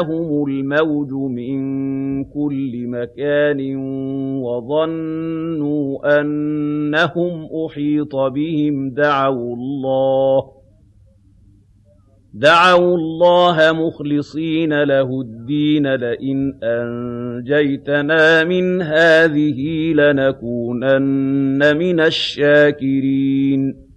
وَجَاءَهُمُ الْمَوْجُ مِن كُلِّ مَكَانٍ وَظَنُّوا أَنَّهُمْ أُحِيطَ بِهِمْ. دَعَوُا اللَّهَ مُخْلِصِينَ لَهُ الدِّينَ. لَئِنْ أَنجَيْتَنَا مِنْ هَٰذِهِ لَنَكُونَنَّ مِنَ الشَّاكِرِينَ.